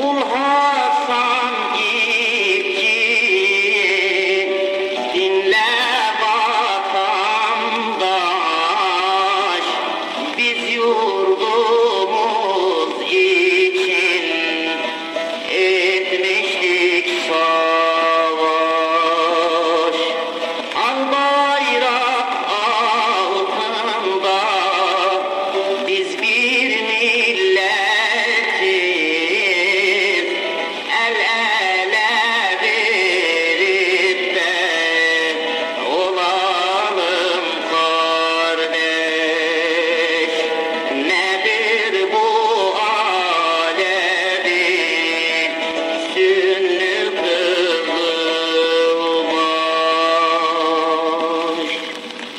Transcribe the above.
full.